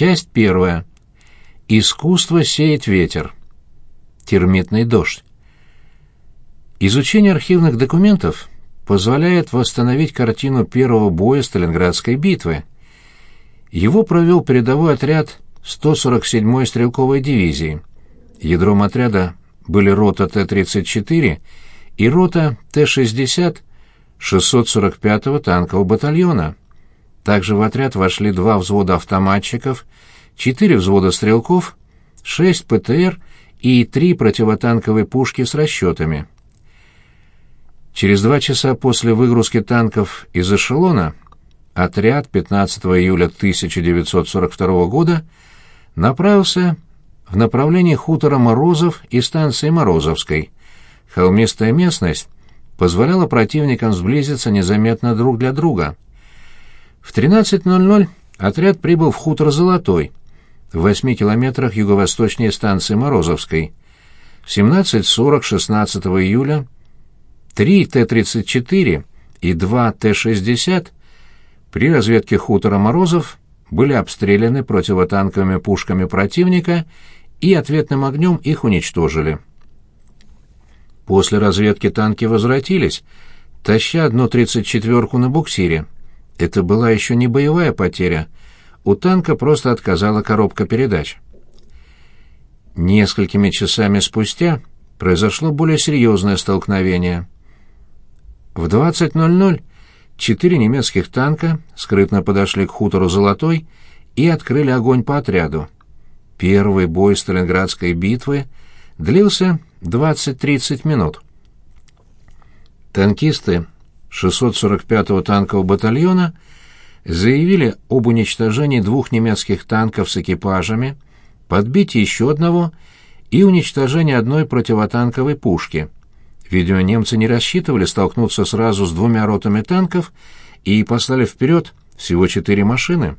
Часть первая. Искусство сеять ветер. Термитный дождь. Изучение архивных документов позволяет восстановить картину первого боя Сталинградской битвы. Его провел передовой отряд 147-й стрелковой дивизии. Ядром отряда были рота Т-34 и рота Т-60 645-го танкового батальона. Также в отряд вошли два взвода автоматчиков, четыре взвода стрелков, шесть ПТР и три противотанковые пушки с расчетами. Через два часа после выгрузки танков из эшелона отряд 15 июля 1942 года направился в направлении хутора Морозов и станции Морозовской. Холмистая местность позволяла противникам сблизиться незаметно друг для друга. В 13.00 отряд прибыл в хутор Золотой, в 8 километрах юго-восточнее станции Морозовской. В 17.40 16 июля Три Т-34 и два Т-60 при разведке хутора Морозов были обстреляны противотанковыми пушками противника и ответным огнем их уничтожили. После разведки танки возвратились, таща одну тридцать четверку на буксире. Это была еще не боевая потеря. У танка просто отказала коробка передач. Несколькими часами спустя произошло более серьезное столкновение — в 20.00 четыре немецких танка скрытно подошли к хутору «Золотой» и открыли огонь по отряду. Первый бой Сталинградской битвы длился 20-30 минут. Танкисты 645-го танкового батальона заявили об уничтожении двух немецких танков с экипажами, подбитии еще одного и уничтожении одной противотанковой пушки – Видимо, немцы не рассчитывали столкнуться сразу с двумя ротами танков и послали вперед всего четыре машины.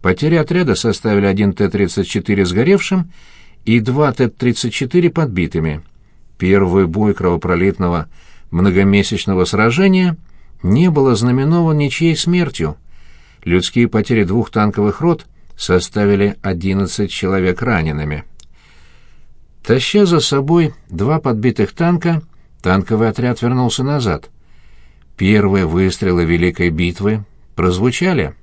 Потери отряда составили один Т-34 сгоревшим и два Т-34 подбитыми. Первый бой кровопролитного многомесячного сражения не было знаменован ничьей смертью. Людские потери двух танковых рот составили 11 человек ранеными. Таща за собой два подбитых танка, танковый отряд вернулся назад. Первые выстрелы Великой битвы прозвучали.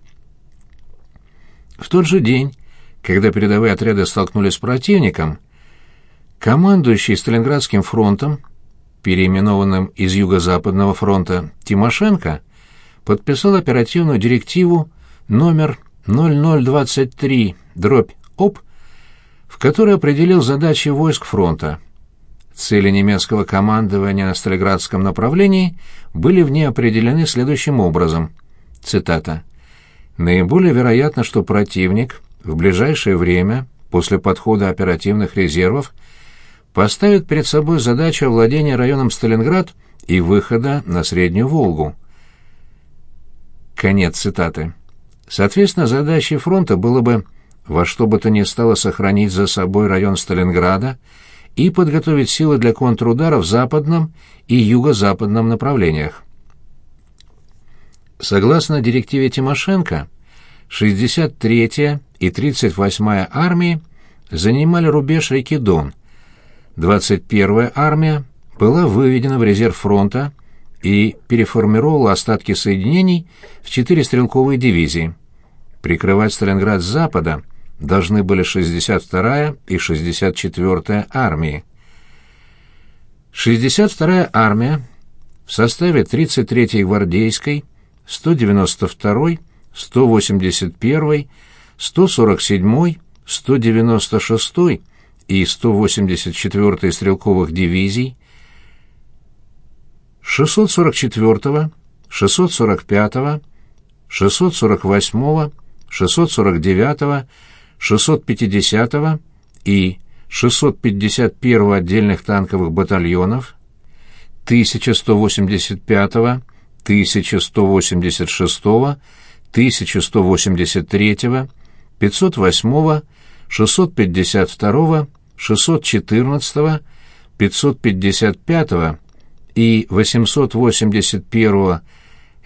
В тот же день, когда передовые отряды столкнулись с противником, командующий Сталинградским фронтом, переименованным из Юго-Западного фронта Тимошенко, подписал оперативную директиву номер 0023 дробь ОП, в которой определил задачи войск фронта – Цели немецкого командования на Сталинградском направлении были в ней определены следующим образом. Цитата. «Наиболее вероятно, что противник в ближайшее время, после подхода оперативных резервов, поставит перед собой задачу овладения районом Сталинград и выхода на Среднюю Волгу». Конец цитаты. Соответственно, задачей фронта было бы во что бы то ни стало сохранить за собой район Сталинграда и подготовить силы для контрудара в западном и юго-западном направлениях. Согласно директиве Тимошенко, 63-я и 38-я армии занимали рубеж реки Дон. 21-я армия была выведена в резерв фронта и переформировала остатки соединений в четыре стрелковые дивизии. Прикрывать Сталинград с запада – должны были 62-я и 64-я армии. 62-я армия в составе 33-й гвардейской, 192-й, 181-й, 147-й, 196-й и 184-й стрелковых дивизий, 644-го, 645-го, 648-го, 649-го 650-го и 651-го отдельных танковых батальонов, 1185-го, 1186-го, 1183-го, 508-го, 652-го, 614-го, 555-го и 881-го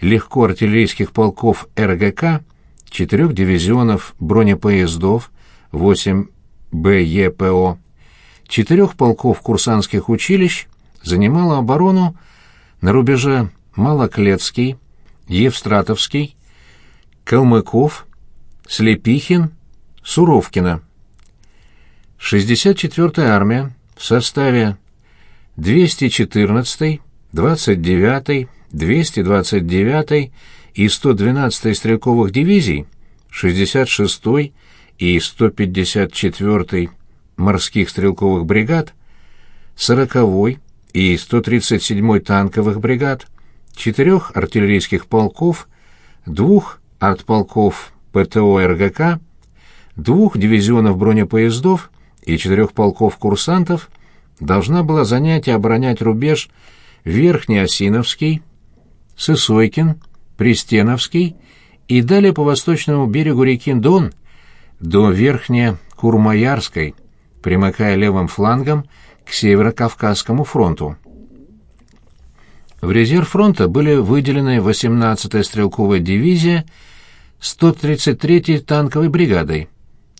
легкоартиллерийских полков РГК четырех дивизионов бронепоездов 8 БЕПО, четырех полков курсантских училищ занимала оборону на рубеже Малоклетский, Евстратовский, Калмыков, Слепихин, Суровкина. 64-я армия в составе 214-й, 29-й, 229-й и 112-й стрелковых дивизий, 66-й и 154-й морских стрелковых бригад, 40-й и 137-й танковых бригад, четырех артиллерийских полков, двух артполков ПТО РГК, двух дивизионов бронепоездов и четырех полков курсантов должна была занять и оборонять рубеж Верхний Осиновский, Сысойкин, Пристеновский и далее по восточному берегу реки Дон до Верхне-Курмаярской, примыкая левым флангом к Северо-Кавказскому фронту. В резерв фронта были выделены 18-я стрелковая дивизия 133-й танковой бригадой,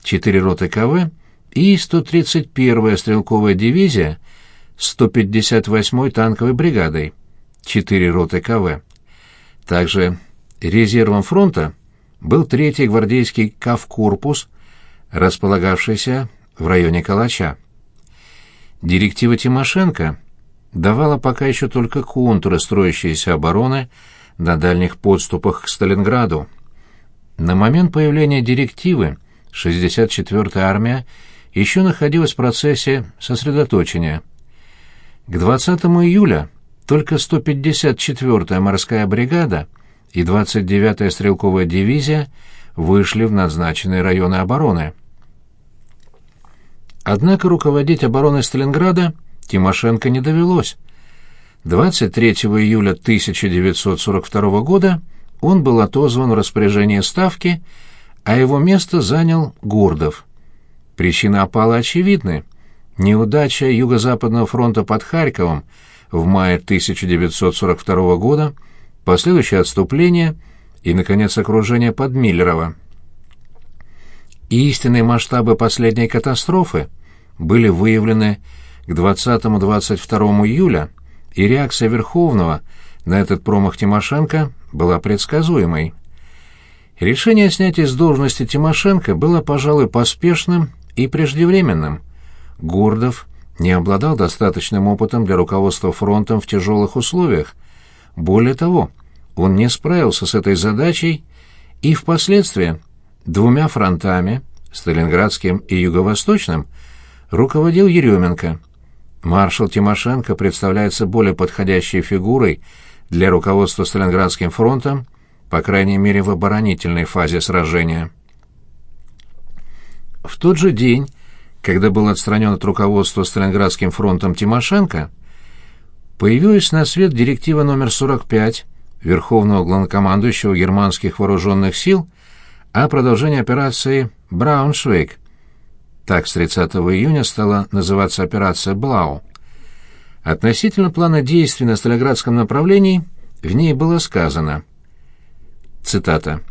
4 роты КВ и 131-я стрелковая дивизия 158-й танковой бригадой, 4 роты КВ. Также резервом фронта был 3-й гвардейский КАВ-корпус, располагавшийся в районе Калача. Директива Тимошенко давала пока еще только контуры строящейся обороны на дальних подступах к Сталинграду. На момент появления директивы 64-я армия еще находилась в процессе сосредоточения. К 20 июля только 154-я морская бригада и 29-я стрелковая дивизия вышли в назначенные районы обороны. Однако руководить обороной Сталинграда Тимошенко не довелось. 23 июля 1942 года он был отозван в распоряжение Ставки, а его место занял Гурдов. Причина опала очевидны. Неудача Юго-Западного фронта под Харьковом в мае 1942 года, последующее отступление и, наконец, окружение под Миллерово. Истинные масштабы последней катастрофы были выявлены к 20-22 июля, и реакция Верховного на этот промах Тимошенко была предсказуемой. Решение снятия с должности Тимошенко было, пожалуй, поспешным и преждевременным. Гурдов не обладал достаточным опытом для руководства фронтом в тяжелых условиях. Более того, он не справился с этой задачей и впоследствии двумя фронтами, Сталинградским и Юго-Восточным, руководил Еременко. Маршал Тимошенко представляется более подходящей фигурой для руководства Сталинградским фронтом, по крайней мере в оборонительной фазе сражения. В тот же день, когда был отстранен от руководства Сталинградским фронтом Тимошенко, появилась на свет директива номер 45 Верховного главнокомандующего германских вооруженных сил о продолжении операции «Брауншвейг», так с 30 июня стала называться операция «Блау». Относительно плана действий на Сталинградском направлении в ней было сказано. Цитата.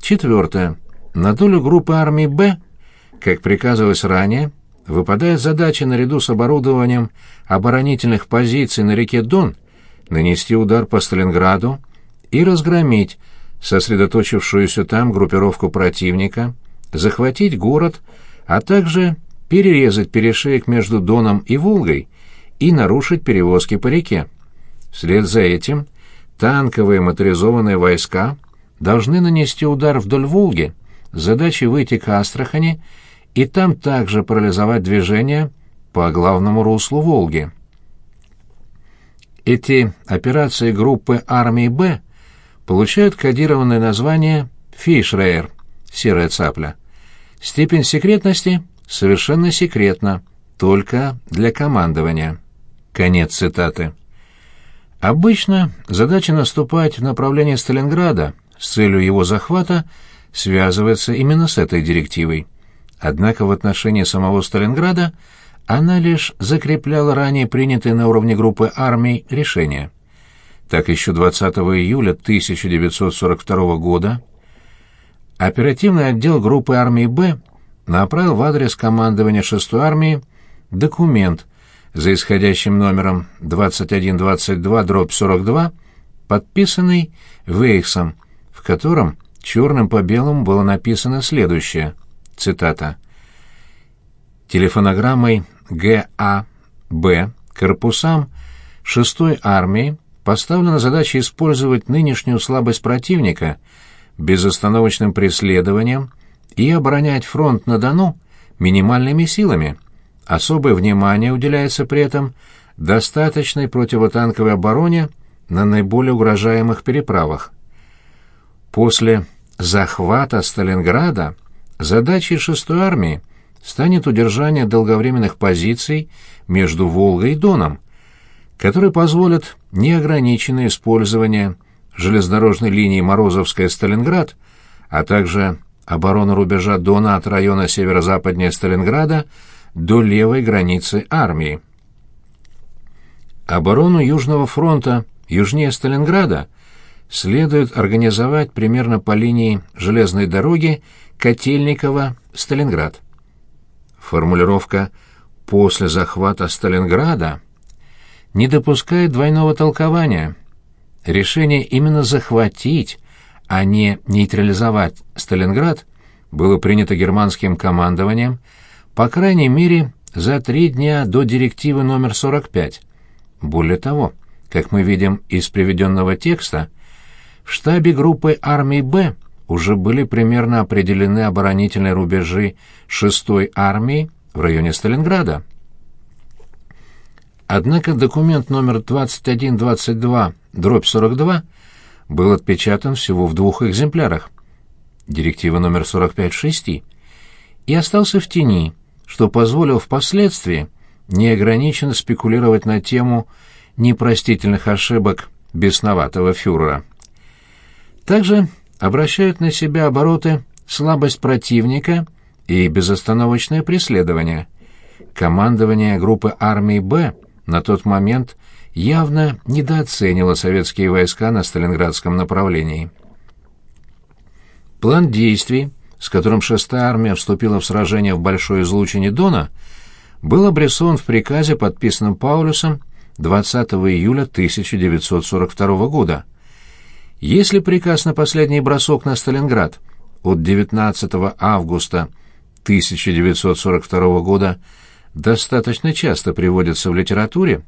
Четвертое. На долю группы армии «Б», как приказывалось ранее, выпадает задача наряду с оборудованием оборонительных позиций на реке Дон нанести удар по Сталинграду и разгромить сосредоточившуюся там группировку противника, захватить город, а также перерезать перешеек между Доном и Волгой и нарушить перевозки по реке. Вслед за этим танковые моторизованные войска должны нанести удар вдоль Волги с задачей выйти к Астрахани и там также парализовать движение по главному руслу Волги. Эти операции группы армии «Б» получают кодированное название «Фишрейер» — «Серая цапля». Степень секретности совершенно секретна, только для командования. Конец цитаты. Обычно задача наступать в направлении Сталинграда с целью его захвата связывается именно с этой директивой. Однако в отношении самого Сталинграда она лишь закрепляла ранее принятые на уровне группы армий решения. Так еще 20 июля 1942 года оперативный отдел группы армии «Б» направил в адрес командования 6-й армии документ за исходящим номером 2122-42, подписанный Вейхсом, в котором черным по белому было написано следующее, цитата, «Телефонограммой ГАБ корпусам 6-й армии поставлена задача использовать нынешнюю слабость противника безостановочным преследованием и оборонять фронт на Дону минимальными силами. Особое внимание уделяется при этом достаточной противотанковой обороне на наиболее угрожаемых переправах. После захвата Сталинграда задачей 6-й армии станет удержание долговременных позиций между Волгой и Доном, которые позволят неограниченное использование железнодорожной линии Морозовская-Сталинград, а также оборону рубежа Дона от района северо-западнее Сталинграда до левой границы армии. Оборону Южного фронта южнее Сталинграда следует организовать примерно по линии железной дороги Котельниково-Сталинград. Формулировка «после захвата Сталинграда» не допускает двойного толкования. Решение именно захватить, а не нейтрализовать Сталинград было принято германским командованием, по крайней мере, за три дня до директивы номер 45. Более того, как мы видим из приведенного текста, в штабе группы армии «Б» уже были примерно определены оборонительные рубежи 6-й армии в районе Сталинграда. Однако документ номер 2122-42 был отпечатан всего в двух экземплярах, директива номер 45 шести, и остался в тени, что позволило впоследствии неограниченно спекулировать на тему непростительных ошибок бесноватого фюрера. Также обращают на себя обороты слабость противника и безостановочное преследование. Командование группы армии «Б» на тот момент явно недооценила советские войска на Сталинградском направлении. План действий, с которым 6-я армия вступила в сражение в Большой излучине Дона, был обрисован в приказе, подписанном Паулюсом 20 июля 1942 года. Если приказ на последний бросок на Сталинград от 19 августа 1942 года достаточно часто приводится в литературе,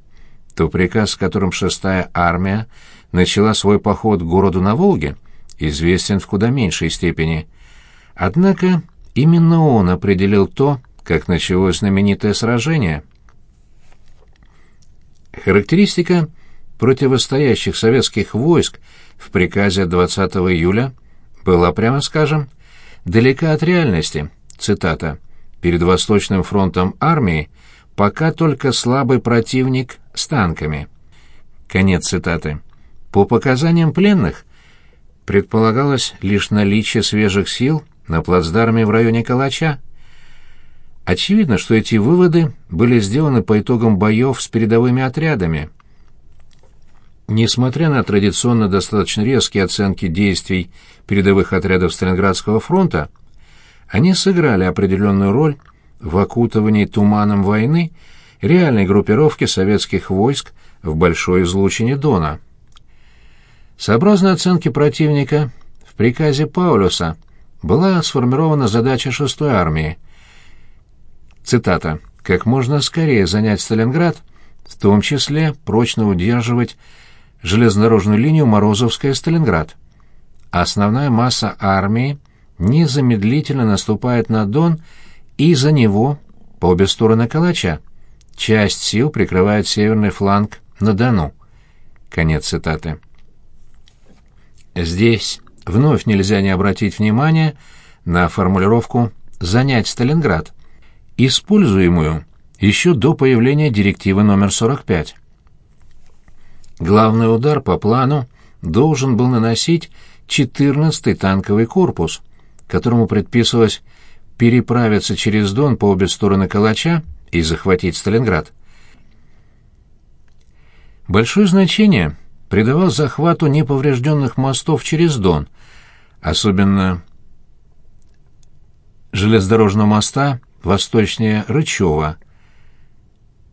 то приказ, с которым шестая армия начала свой поход к городу на Волге, известен в куда меньшей степени. Однако именно он определил то, как началось знаменитое сражение. Характеристика противостоящих советских войск в приказе 20 июля была, прямо скажем, далека от реальности. Цитата Перед Восточным фронтом армии пока только слабый противник с танками. Конец цитаты. По показаниям пленных, предполагалось лишь наличие свежих сил на плацдарме в районе Калача. Очевидно, что эти выводы были сделаны по итогам боев с передовыми отрядами. Несмотря на традиционно достаточно резкие оценки действий передовых отрядов Сталинградского фронта, они сыграли определенную роль в окутывании туманом войны реальной группировки советских войск в большой излучине Дона. Сообразно оценке противника, в приказе Паулюса была сформирована задача 6-й армии. Цитата. «Как можно скорее занять Сталинград, в том числе прочно удерживать железнодорожную линию Морозовская-Сталинград. Основная масса армии — незамедлительно наступает на Дон и за него, по обе стороны Калача. Часть сил прикрывает северный фланг на Дону. Конец цитаты. Здесь вновь нельзя не обратить внимание на формулировку «занять Сталинград», используемую еще до появления директивы номер 45. Главный удар по плану должен был наносить 14-й танковый корпус – которому предписывалось переправиться через Дон по обе стороны Калача и захватить Сталинград. Большое значение придавал захвату неповрежденных мостов через Дон, особенно железнодорожного моста восточнее Рычева,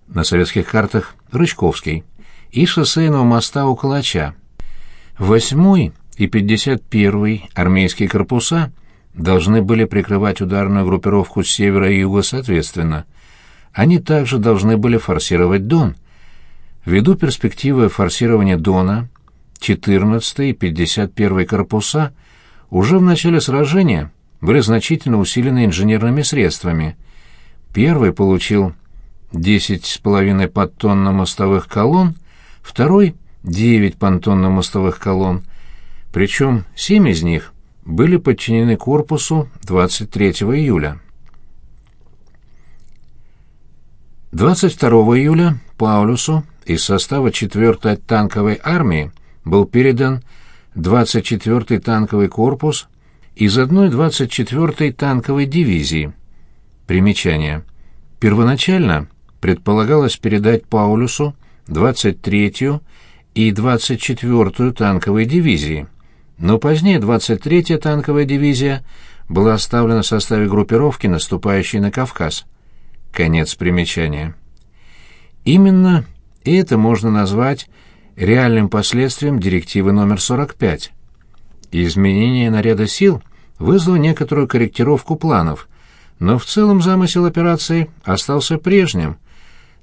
на советских картах Рычковский, и шоссейного моста у Калача. Восьмой и 51-й армейские корпуса должны были прикрывать ударную группировку с севера и юга соответственно. Они также должны были форсировать Дон. Ввиду перспективы форсирования Дона, 14-й и 51-й корпуса уже в начале сражения были значительно усилены инженерными средствами. Первый получил 10,5 подтонн мостовых колонн, второй — 9 понтонно мостовых колонн, причем семь из них были подчинены корпусу 23 июля. 22 июля Паулюсу из состава 4-й танковой армии был передан 24-й танковый корпус из одной 24-й танковой дивизии. Примечание. Первоначально предполагалось передать Паулюсу 23-ю и 24-ю танковые дивизии, но позднее 23-я танковая дивизия была оставлена в составе группировки, наступающей на Кавказ. Конец примечания. Именно это можно назвать реальным последствием директивы номер 45. Изменение наряда сил вызвало некоторую корректировку планов, но в целом замысел операции остался прежним.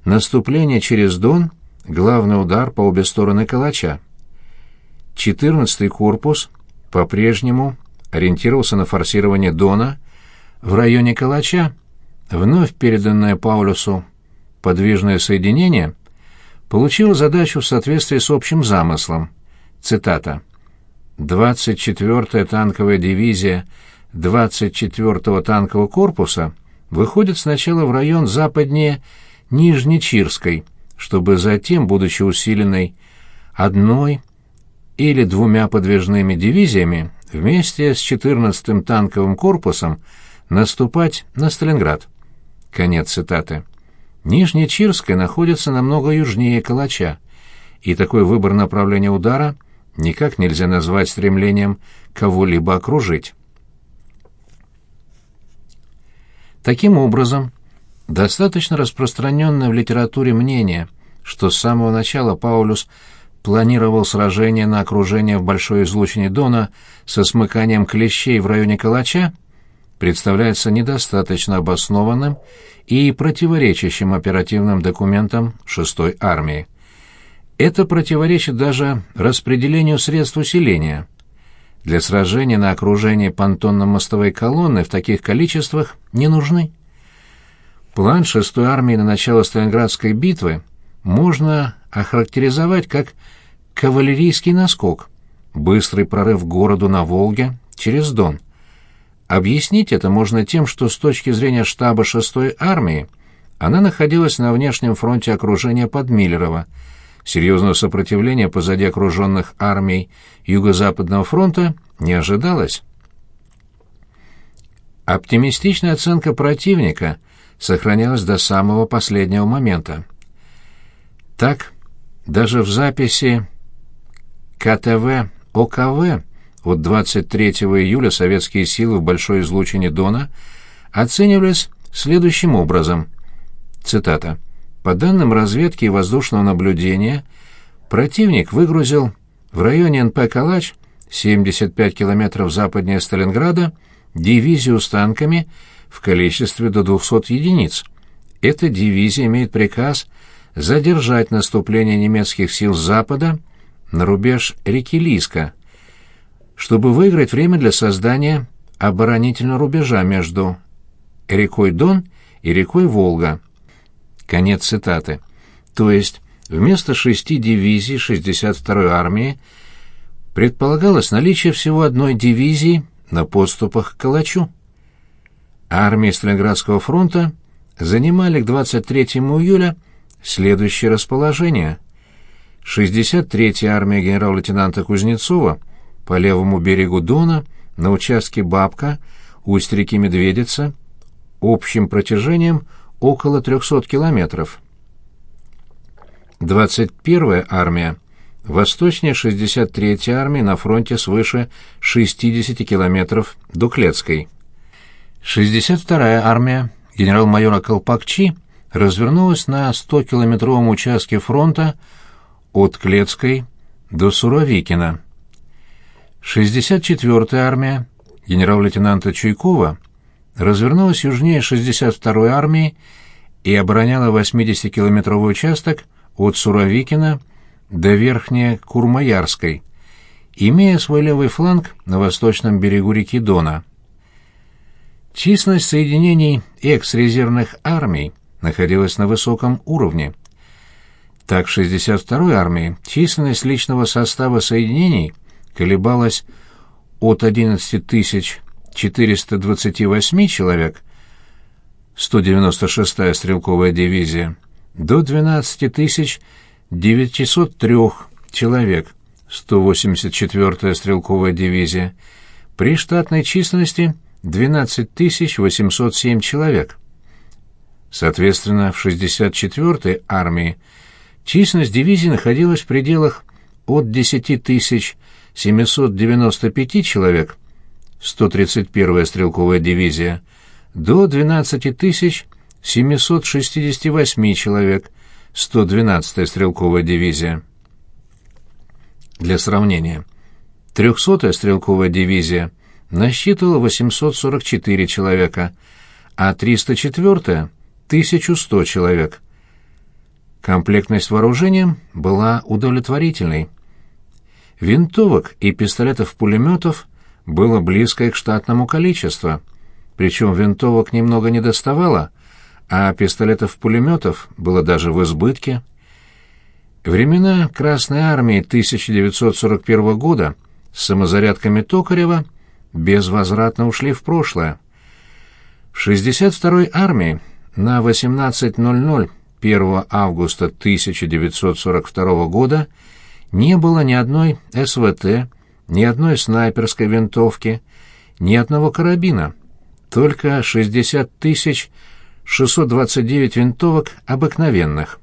Наступление через Дон — главный удар по обе стороны калача. 14-й корпус по-прежнему ориентировался на форсирование Дона в районе калача, вновь переданное Паулюсу подвижное соединение — получила задачу в соответствии с общим замыслом. Цитата. «24-я танковая дивизия 24-го танкового корпуса выходит сначала в район западнее Нижнечирской, чтобы затем, будучи усиленной одной или двумя подвижными дивизиями, вместе с 14-м танковым корпусом наступать на Сталинград». Конец цитаты. Нижнечирская находится намного южнее Калача, и такой выбор направления удара никак нельзя назвать стремлением кого-либо окружить. Таким образом, достаточно распространенное в литературе мнение, что с самого начала Паулюс планировал сражение на окружение в большой излучине Дона со смыканием клещей в районе Калача, представляется недостаточно обоснованным и противоречащим оперативным документам 6-й армии. Это противоречит даже распределению средств усиления. Для сражения на окружении понтонно-мостовой колонны в таких количествах не нужны. План 6-й армии на начало Сталинградской битвы можно охарактеризовать как кавалерийский наскок, быстрый прорыв к городу на Волге через Дон. Объяснить это можно тем, что с точки зрения штаба 6-й армии она находилась на внешнем фронте окружения под Миллерово. Серьезного сопротивления позади окруженных армий Юго-Западного фронта не ожидалось. Оптимистичная оценка противника сохранялась до самого последнего момента. Так, даже в записи КТВ ОКВ от 23 июля советские силы в большой излучине Дона оценивались следующим образом. Цитата. «По данным разведки и воздушного наблюдения, противник выгрузил в районе НП «Калач» 75 километров западнее Сталинграда дивизию с танками в количестве до 200 единиц. Эта дивизия имеет приказ задержать наступление немецких сил с запада на рубеж реки Лиска – чтобы выиграть время для создания оборонительного рубежа между рекой Дон и рекой Волга. Конец цитаты. То есть вместо шести дивизий 62-й армии предполагалось наличие всего одной дивизии на подступах к Калачу. Армии Сталинградского фронта занимали к 23 июля следующее расположение. 63-я армия генерал-лейтенанта Кузнецова – по левому берегу Дона на участке Бабка, усть реки Медведица, общим протяжением около 300 километров. 21-я армия восточнее 63-й армии на фронте свыше 60 километров до Клецкой. 62-я армия генерал-майора Колпакчи развернулась на 100-километровом участке фронта от Клецкой до Суровикина. 64-я армия генерал-лейтенанта Чуйкова развернулась южнее 62-й армии и обороняла 80-километровый участок от Суровикина до Верхней Курмаярской, имея свой левый фланг на восточном берегу реки Дона. Численность соединений экс-резервных армий находилась на высоком уровне. Так, в 62-й армии численность личного состава соединений колебалась от 11 428 человек, 196-я стрелковая дивизия, до 12 903 человек, 184-я стрелковая дивизия, при штатной численности 12 807 человек. Соответственно, в 64-й армии численность дивизии находилась в пределах от 10 795 человек, 131-я стрелковая дивизия, до 12 768 человек, 112-я стрелковая дивизия. Для сравнения, 300-я стрелковая дивизия насчитывала 844 человека, а 304-я — 1100 человек. Комплектность вооружения была удовлетворительной. Винтовок и пистолетов-пулеметов было близко к штатному количеству, причем винтовок немного не доставало, а пистолетов-пулеметов было даже в избытке. Времена Красной Армии 1941 года с самозарядками Токарева безвозвратно ушли в прошлое. В 62-й армии на 18.00 1 августа 1942 года не было ни одной СВТ, ни одной снайперской винтовки, ни одного карабина, только 60 тысяч 629 винтовок обыкновенных.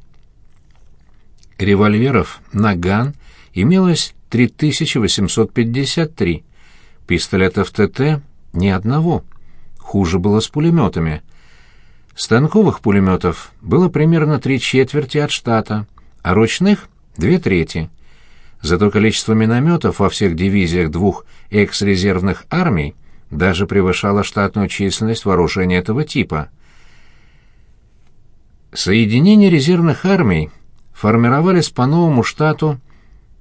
Револьверов «Наган» имелось 3853, пистолетов ТТ — ни одного. Хуже было с пулеметами. Станковых пулеметов было примерно три четверти от штата, а ручных — две трети. Зато количество минометов во всех дивизиях двух экс-резервных армий даже превышало штатную численность вооружения этого типа. Соединения резервных армий формировались по новому штату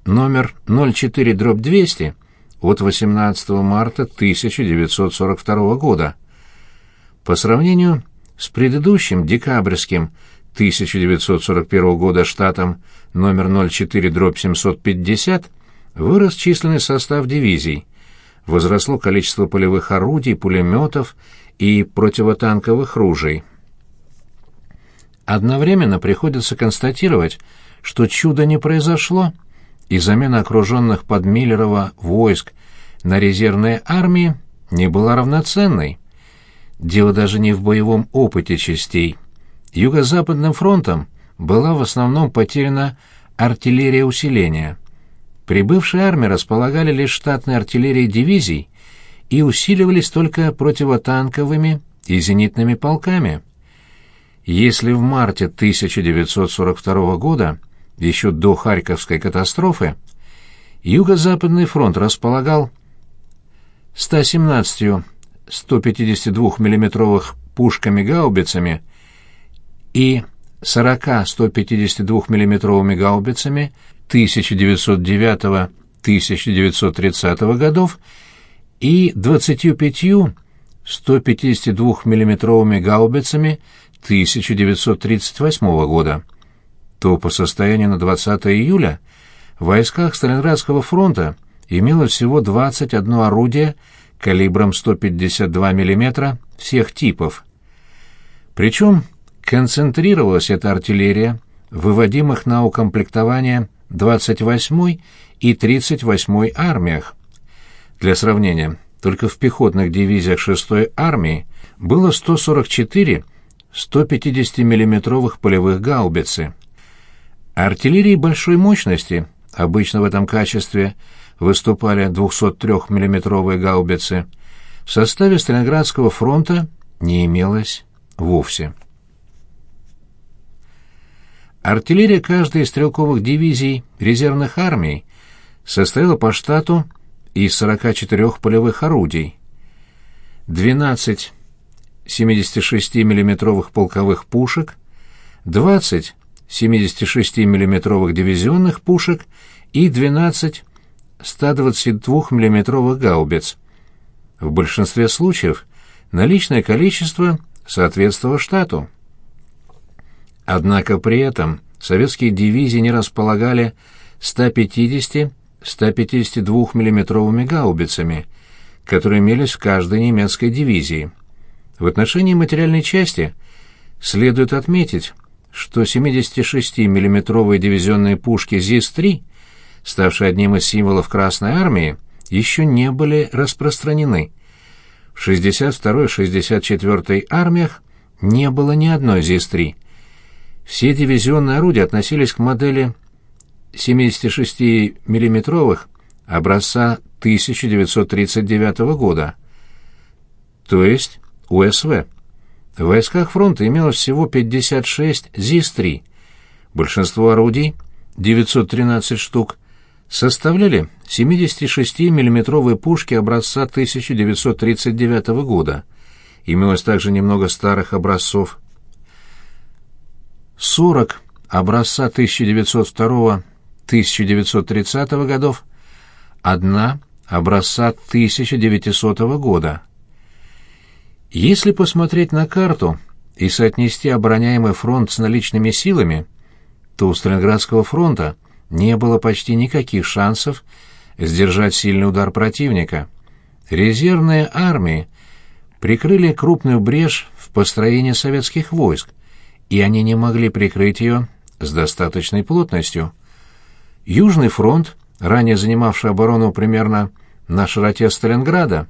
номер 04-200 от 18 марта 1942 года. По сравнению с предыдущим декабрьским 1941 года штатом номер 04-750 вырос численный состав дивизий, возросло количество полевых орудий, пулеметов и противотанковых ружей. Одновременно приходится констатировать, что чудо не произошло, и замена окруженных под Миллерова войск на резервные армии не была равноценной. Дело даже не в боевом опыте частей. Юго-западным фронтом была в основном потеряна артиллерия усиления. Прибывшие армии располагали лишь штатной артиллерией дивизий и усиливались только противотанковыми и зенитными полками. Если в марте 1942 года, еще до Харьковской катастрофы, Юго-Западный фронт располагал 117 152 миллиметровых пушками-гаубицами и 40 152 миллиметровыми гаубицами 1909-1930 годов и 25 152 миллиметровыми гаубицами 1938 года, то по состоянию на 20 июля в войсках Сталинградского фронта имелось всего 21 орудие калибром 152 мм всех типов. Причем концентрировалась эта артиллерия выводимых на укомплектование 28-й и 38-й армиях. Для сравнения, только в пехотных дивизиях 6-й армии было 144 150 миллиметровых полевых гаубицы. Артиллерии большой мощности, обычно в этом качестве выступали 203 миллиметровые гаубицы, в составе Сталинградского фронта не имелось вовсе. Артиллерия каждой из стрелковых дивизий резервных армий состояла по штату из 44 полевых орудий, 12 76 миллиметровых полковых пушек, 20 76 миллиметровых дивизионных пушек и 12 122 миллиметровых гаубиц. В большинстве случаев наличное количество соответствовало штату. Однако при этом советские дивизии не располагали 150-152 миллиметровыми гаубицами, которые имелись в каждой немецкой дивизии. В отношении материальной части следует отметить, что 76 миллиметровые дивизионные пушки ЗИС-3, ставшие одним из символов Красной Армии, еще не были распространены. В 62-64 армиях не было ни одной ЗИС-3. Все дивизионные орудия относились к модели 76 миллиметровых образца 1939 года, то есть УСВ. В войсках фронта имелось всего 56 ЗИС-3. Большинство орудий, 913 штук, составляли 76 миллиметровые пушки образца 1939 года. Имелось также немного старых образцов. 40 образца 1902-1930 годов, одна образца 1900 года. Если посмотреть на карту и соотнести обороняемый фронт с наличными силами, то у Сталинградского фронта не было почти никаких шансов сдержать сильный удар противника. Резервные армии прикрыли крупную брешь в построении советских войск, и они не могли прикрыть ее с достаточной плотностью. Южный фронт, ранее занимавший оборону примерно на широте Сталинграда,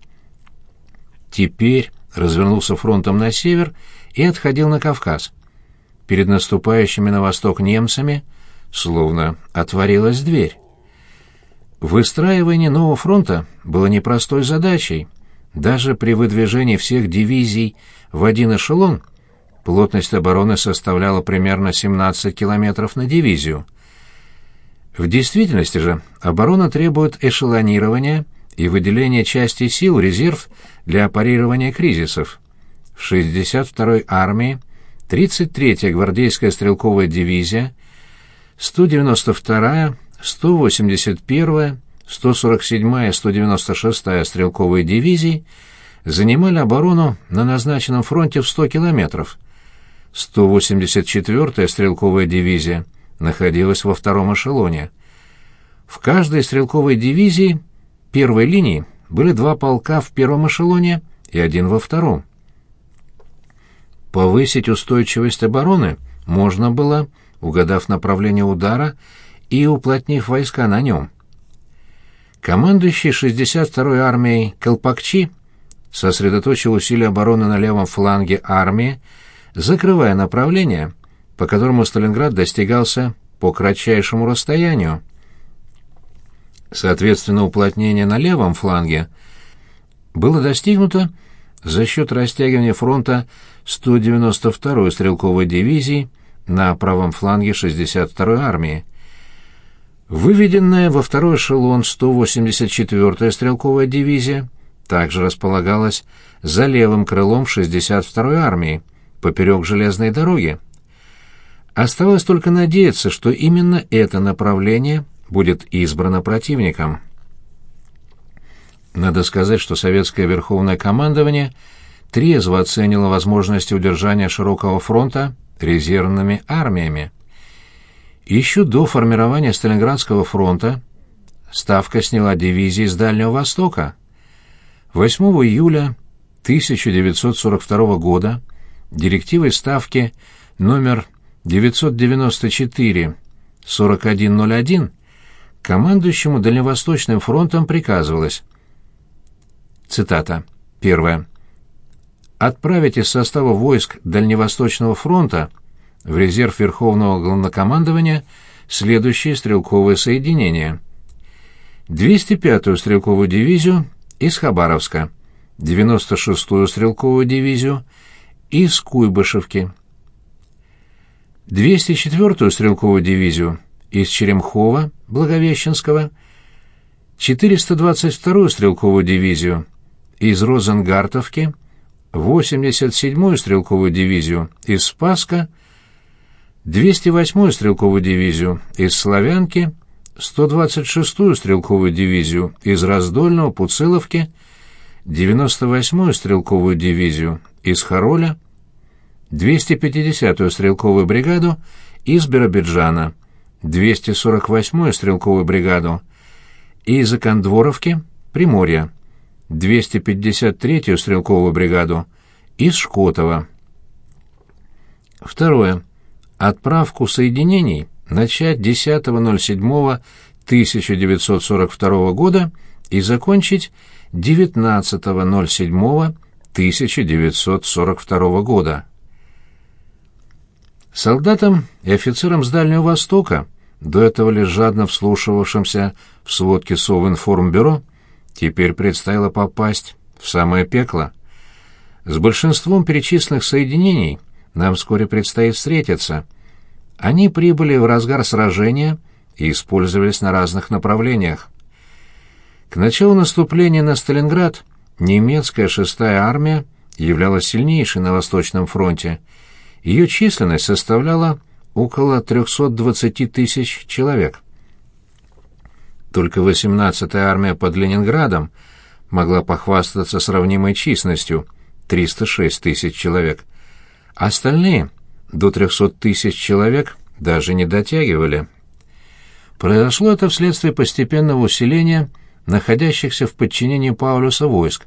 теперь развернулся фронтом на север и отходил на Кавказ. Перед наступающими на восток немцами словно отворилась дверь. Выстраивание нового фронта было непростой задачей. Даже при выдвижении всех дивизий в один эшелон плотность обороны составляла примерно 17 километров на дивизию. В действительности же оборона требует эшелонирования и выделения части сил резерв для парирования кризисов. В 62-й армии 33-я гвардейская стрелковая дивизия, 192-я, 181-я, 147-я и 196-я стрелковые дивизии занимали оборону на назначенном фронте в 100 километров. 184-я стрелковая дивизия находилась во втором эшелоне. В каждой стрелковой дивизии первой линии были два полка в первом эшелоне и один во втором. Повысить устойчивость обороны можно было, угадав направление удара и уплотнив войска на нем. Командующий 62-й армией Колпакчи сосредоточил усилия обороны на левом фланге армии, закрывая направление, по которому Сталинград достигался по кратчайшему расстоянию. Соответственно, уплотнение на левом фланге было достигнуто за счет растягивания фронта 192-й стрелковой дивизии на правом фланге 62-й армии. Выведенная во второй эшелон 184-я стрелковая дивизия также располагалась за левым крылом 62-й армии, поперек железной дороги. Оставалось только надеяться, что именно это направление будет избрано противником. Надо сказать, что советское верховное командование трезво оценило возможности удержания широкого фронта резервными армиями. Еще до формирования Сталинградского фронта Ставка сняла дивизии с Дальнего Востока. 8 июля 1942 года директивой Ставки номер 994-4101 командующему Дальневосточным фронтом приказывалось Цитата. Первое. Отправить из состава войск Дальневосточного фронта в резерв Верховного Главнокомандования следующие стрелковые соединения. 205-ю стрелковую дивизию из Хабаровска, 96-ю стрелковую дивизию из Куйбышевки, 204-ю стрелковую дивизию из Черемхова, Благовещенского, 422-ю стрелковую дивизию из Розенгартовки, 87-ю стрелковую дивизию из Спаска, 208-ю стрелковую дивизию из Славянки, 126-ю стрелковую дивизию из Раздольного, Пуциловки, 98-ю стрелковую дивизию из Хароля, 250-ю стрелковую бригаду из Биробиджана, 248-ю стрелковую бригаду из Окондворовки, Приморья, 253-ю стрелковую бригаду из Шкотова. Второе. Отправку соединений начать 10.07.1942 года и закончить 19.07.1942 года. Солдатам и офицерам с Дальнего Востока, до этого лишь жадно вслушивавшимся в сводки Совинформбюро, теперь предстояло попасть в самое пекло. С большинством перечисленных соединений нам вскоре предстоит встретиться. Они прибыли в разгар сражения и использовались на разных направлениях. К началу наступления на Сталинград немецкая шестая армия являлась сильнейшей на Восточном фронте. Ее численность составляла около 320 тысяч человек. Только 18-я армия под Ленинградом могла похвастаться сравнимой численностью – 306 тысяч человек. Остальные, до 300 тысяч человек, даже не дотягивали. Произошло это вследствие постепенного усиления находящихся в подчинении Паулюса войск.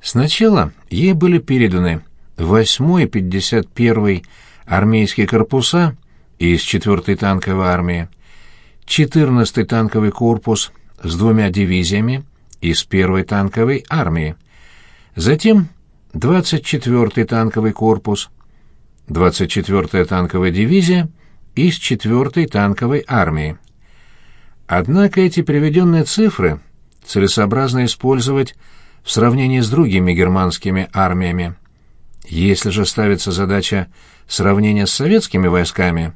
Сначала ей были переданы 8 и 51 армейские корпуса из 4-й танковой армии, 14-й танковый корпус с двумя дивизиями из 1-й танковой армии, затем 24-й танковый корпус, 24-я танковая дивизия из 4-й танковой армии. Однако эти приведенные цифры целесообразно использовать в сравнении с другими германскими армиями. Если же ставится задача сравнения с советскими войсками,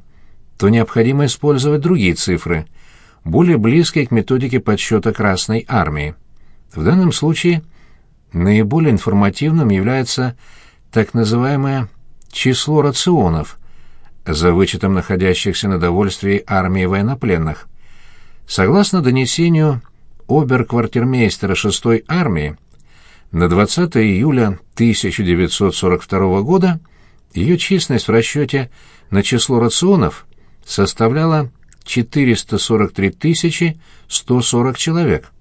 то необходимо использовать другие цифры, более близкие к методике подсчета Красной армии. В данном случае наиболее информативным является так называемое число рационов, за вычетом находящихся на довольствии армии военнопленных. Согласно донесению оберквартирмейстера 6-й армии, на 20 июля 1942 года ее численность в расчете на число рационов составляла 443 140 человек.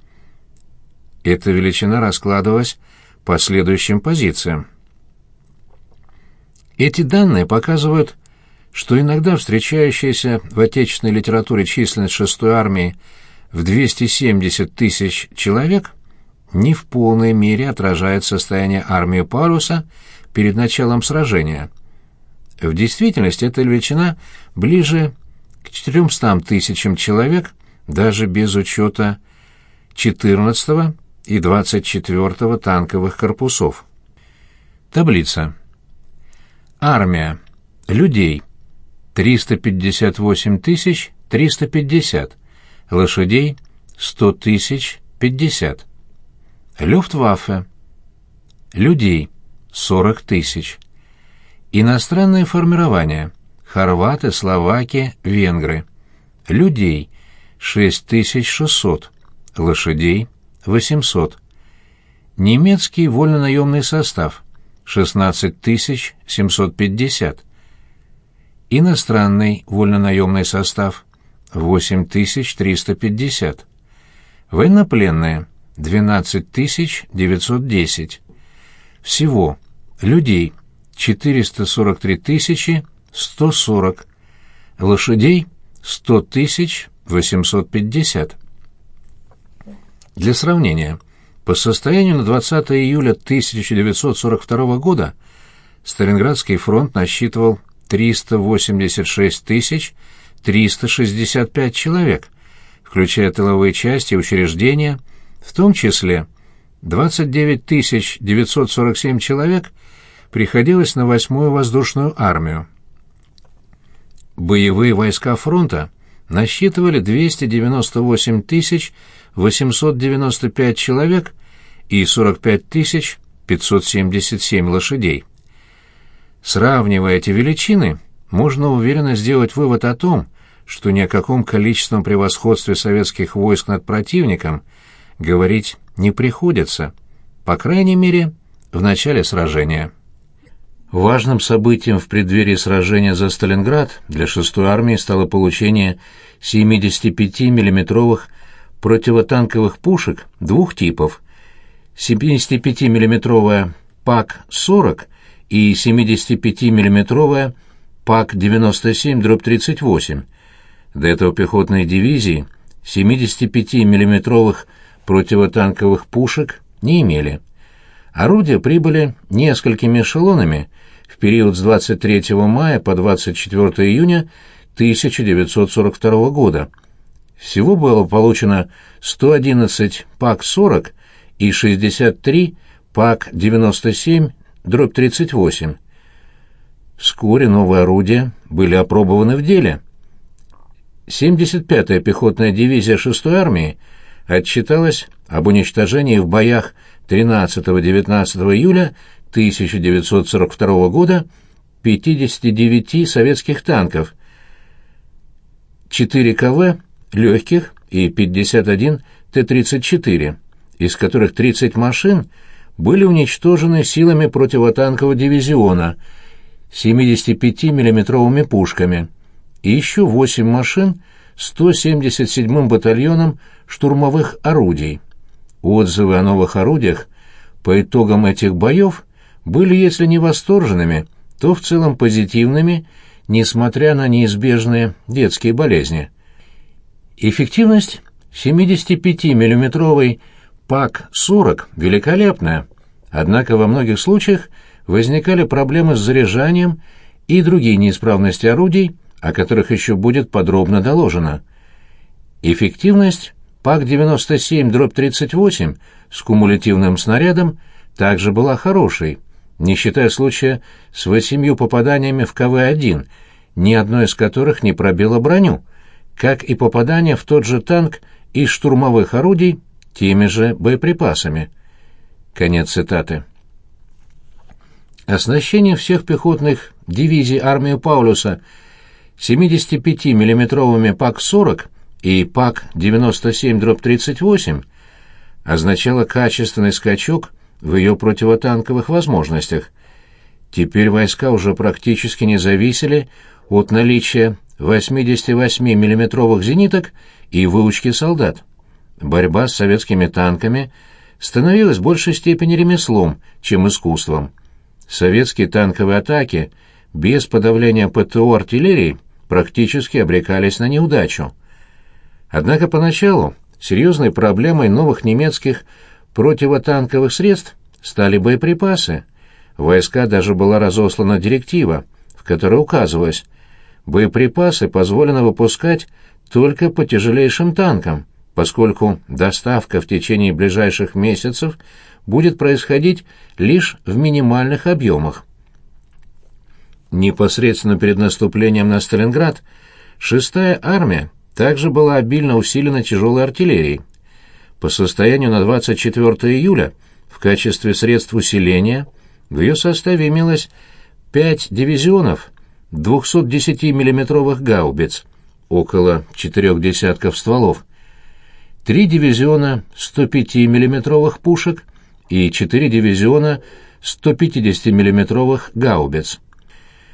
Эта величина раскладывалась по следующим позициям. Эти данные показывают, что иногда встречающаяся в отечественной литературе численность 6-й армии в 270 тысяч человек не в полной мере отражает состояние армии Палюса перед началом сражения. В действительности эта величина ближе к 400 тысячам человек даже без учета 14 и 24 танковых корпусов. Таблица. Армия. Людей. 358 350 лошадей — сто тысяч пятьдесят. Люфтваффе. Людей — сорок тысяч. Иностранные формирования — хорваты, словаки, венгры. Людей — шесть тысяч шестьсот. Лошадей — восемьсот. Немецкий вольнонаемный состав — шестнадцать тысяч семьсот пятьдесят. Иностранный вольнонаемный состав 8350. Военнопленные 12910. Всего людей 443 140. Лошадей 100 850. Для сравнения, по состоянию на 20 июля 1942 года Сталинградский фронт насчитывал 386 тысяч 365 человек, включая тыловые части и учреждения, в том числе 29 947 человек приходилось на 8-ю воздушную армию. Боевые войска фронта насчитывали 298 895 человек и 45 577 лошадей. Сравнивая эти величины, можно уверенно сделать вывод о том, что ни о каком количественном превосходстве советских войск над противником говорить не приходится, по крайней мере, в начале сражения. Важным событием в преддверии сражения за Сталинград для 6-й армии стало получение 75 миллиметровых противотанковых пушек двух типов 75 миллиметровая ПАК-40 и 75 миллиметровая ПАК-97-38. До этого пехотные дивизии 75 миллиметровых противотанковых пушек не имели. Орудия прибыли несколькими эшелонами в период с 23 мая по 24 июня 1942 года. Всего было получено 111 ПАК-40 и 63 ПАК-97 дробь 38. Вскоре новые орудия были опробованы в деле. 75-я пехотная дивизия 6-й армии отчиталась об уничтожении в боях 13-19 июля 1942 года 59 советских танков, 4 КВ легких и 51 Т-34, из которых 30 машин были уничтожены силами противотанкового дивизиона 75 миллиметровыми пушками. И еще 8 машин 177-м батальоном штурмовых орудий. Отзывы о новых орудиях по итогам этих боев были, если не восторженными, то в целом позитивными, несмотря на неизбежные детские болезни. Эффективность 75 миллиметровой ПАК-40 великолепная, однако во многих случаях возникали проблемы с заряжанием и другие неисправности орудий, о которых еще будет подробно доложено. Эффективность ПАК-97-38 с кумулятивным снарядом также была хорошей, не считая случая с восемью попаданиями в КВ-1, ни одно из которых не пробило броню, как и попадание в тот же танк из штурмовых орудий теми же боеприпасами. Конец цитаты. Оснащение всех пехотных дивизий армии Паулюса 75 миллиметровыми ПАК-40 и ПАК-97-38 означало качественный скачок в ее противотанковых возможностях. Теперь войска уже практически не зависели от наличия 88 миллиметровых зениток и выучки солдат. Борьба с советскими танками становилась в большей степени ремеслом, чем искусством. Советские танковые атаки без подавления ПТО артиллерии практически обрекались на неудачу. Однако поначалу серьезной проблемой новых немецких противотанковых средств стали боеприпасы. В войска даже была разослана директива, в которой указывалось, боеприпасы позволено выпускать только по тяжелейшим танкам, поскольку доставка в течение ближайших месяцев будет происходить лишь в минимальных объемах. Непосредственно перед наступлением на Сталинград шестая армия также была обильно усилена тяжелой артиллерией. По состоянию на 24 июля в качестве средств усиления в ее составе имелось 5 дивизионов 210 миллиметровых гаубиц, около четырех десятков стволов, три дивизиона 105 миллиметровых пушек и четыре дивизиона 150 миллиметровых гаубиц –